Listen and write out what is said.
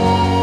oh